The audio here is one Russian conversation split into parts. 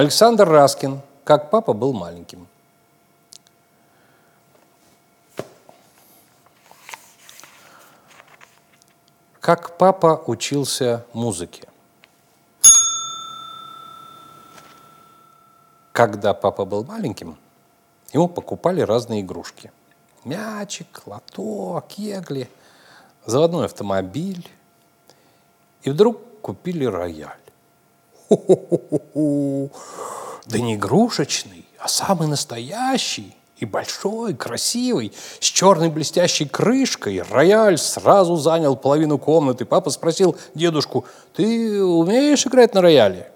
Александр Раскин, как папа был маленьким. Как папа учился музыке. Когда папа был маленьким, ему покупали разные игрушки. Мячик, лото, кегли, заводной автомобиль. И вдруг купили рояль. Да не игрушечный, а самый настоящий и большой, красивый, с черной блестящей крышкой. Рояль сразу занял половину комнаты. Папа спросил дедушку, ты умеешь играть на рояле?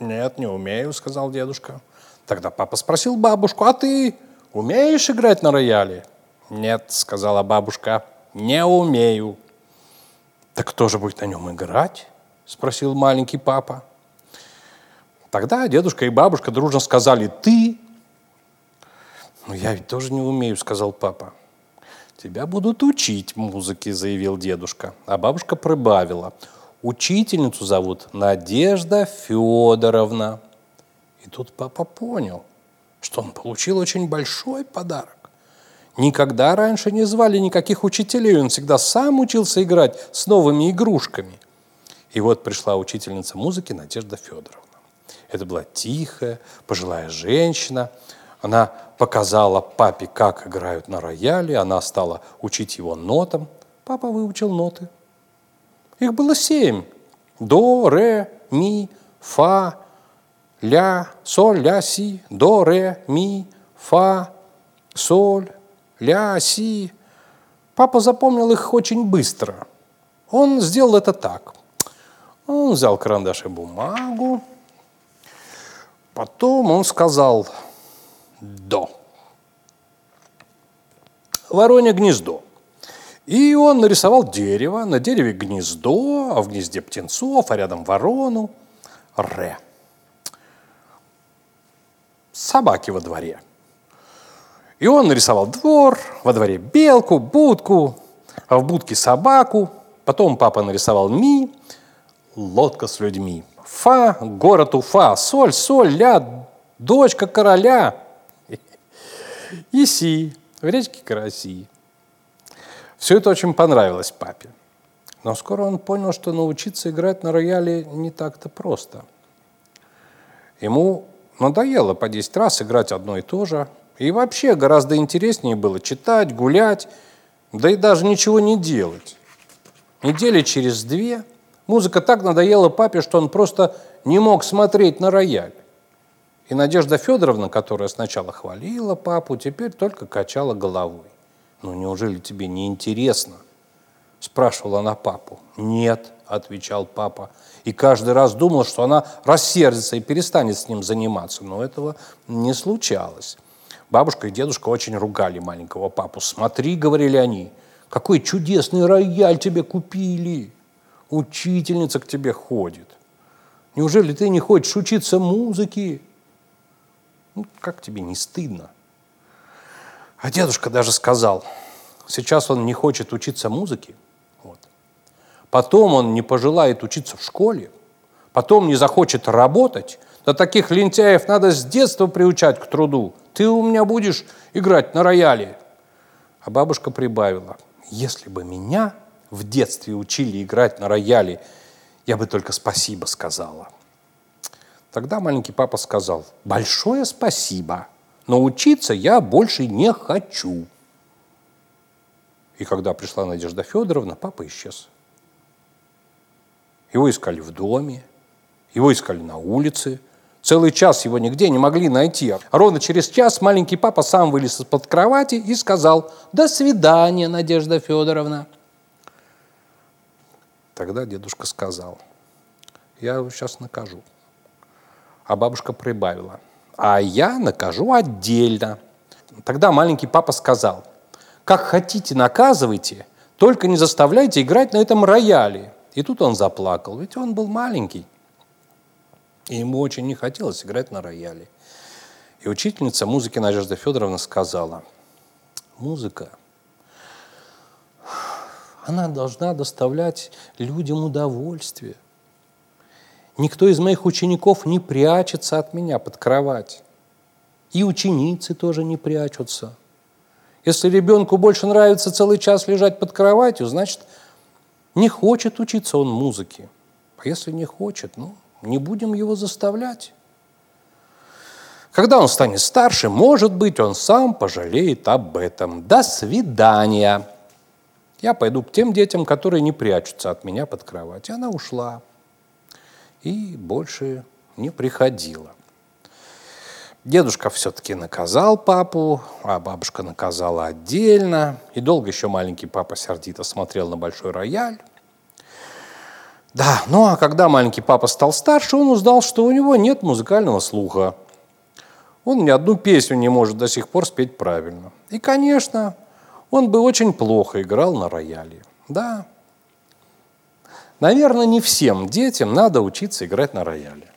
Нет, не умею, сказал дедушка. Тогда папа спросил бабушку, а ты умеешь играть на рояле? Нет, сказала бабушка, не умею. Так кто же будет на нем играть? Спросил маленький папа. Тогда дедушка и бабушка дружно сказали «ты». «Ну, я ведь тоже не умею», — сказал папа. «Тебя будут учить музыке», — заявил дедушка. А бабушка прибавила. «Учительницу зовут Надежда Федоровна». И тут папа понял, что он получил очень большой подарок. Никогда раньше не звали никаких учителей, он всегда сам учился играть с новыми игрушками. И вот пришла учительница музыки Надежда Федоровна. Это была тихая, пожилая женщина. Она показала папе, как играют на рояле. Она стала учить его нотам. Папа выучил ноты. Их было семь. До, ре, ми, фа, ля, соль, ля, си. До, ре, ми, фа, соль, ля, си. Папа запомнил их очень быстро. Он сделал это так. Он взял карандаш и бумагу, Потом он сказал «до». Воронье гнездо. И он нарисовал дерево, на дереве гнездо, а в гнезде птенцов, а рядом ворону. Ре. Собаки во дворе. И он нарисовал двор, во дворе белку, будку, а в будке собаку. Потом папа нарисовал ми, лодка с людьми. Фа, город Уфа, соль, соль, ля, дочка короля. И си, в речке Караси. Все это очень понравилось папе. Но скоро он понял, что научиться играть на рояле не так-то просто. Ему надоело по 10 раз играть одно и то же. И вообще гораздо интереснее было читать, гулять, да и даже ничего не делать. Недели через две – Музыка так надоела папе, что он просто не мог смотреть на рояль. И Надежда Федоровна, которая сначала хвалила папу, теперь только качала головой. «Ну неужели тебе не интересно?» – спрашивала она папу. «Нет», – отвечал папа. И каждый раз думал, что она рассердится и перестанет с ним заниматься. Но этого не случалось. Бабушка и дедушка очень ругали маленького папу. «Смотри», – говорили они, – «какой чудесный рояль тебе купили!» Учительница к тебе ходит. Неужели ты не хочешь учиться музыке? Ну, как тебе не стыдно? А дедушка даже сказал, сейчас он не хочет учиться музыке, вот. потом он не пожелает учиться в школе, потом не захочет работать, да таких лентяев надо с детства приучать к труду. Ты у меня будешь играть на рояле. А бабушка прибавила, если бы меня в детстве учили играть на рояле, я бы только спасибо сказала. Тогда маленький папа сказал, большое спасибо, но учиться я больше не хочу. И когда пришла Надежда Федоровна, папа исчез. Его искали в доме, его искали на улице. Целый час его нигде не могли найти. А ровно через час маленький папа сам вылез из-под кровати и сказал «До свидания, Надежда Федоровна». Тогда дедушка сказал, я его сейчас накажу. А бабушка прибавила, а я накажу отдельно. Тогда маленький папа сказал, как хотите наказывайте, только не заставляйте играть на этом рояле. И тут он заплакал, ведь он был маленький. И ему очень не хотелось играть на рояле. И учительница музыки Надежда Федоровна сказала, музыка она должна доставлять людям удовольствие. Никто из моих учеников не прячется от меня под кровать. И ученицы тоже не прячутся. Если ребенку больше нравится целый час лежать под кроватью, значит, не хочет учиться он музыке. А если не хочет, ну, не будем его заставлять. Когда он станет старше, может быть, он сам пожалеет об этом. До свидания. Я пойду к тем детям, которые не прячутся от меня под кровать. И она ушла и больше не приходила. Дедушка все-таки наказал папу, а бабушка наказала отдельно. И долго еще маленький папа сердито смотрел на большой рояль. Да, ну а когда маленький папа стал старше, он узнал, что у него нет музыкального слуха. Он ни одну песню не может до сих пор спеть правильно. И, конечно, он бы очень плохо играл на рояле. Да, Наверное, не всем детям надо учиться играть на рояле.